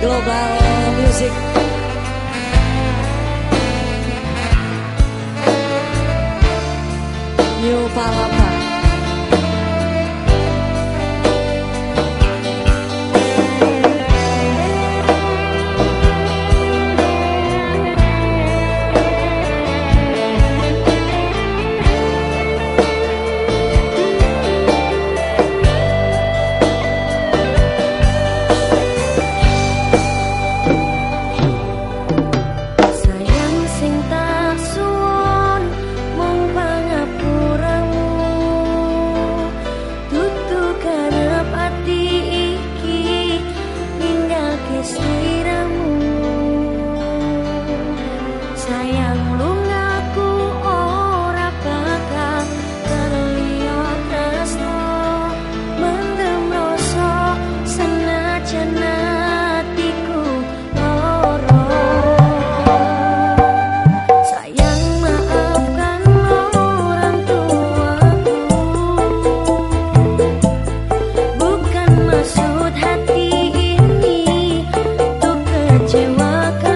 Global Music. New Palapa Christ. kecewakan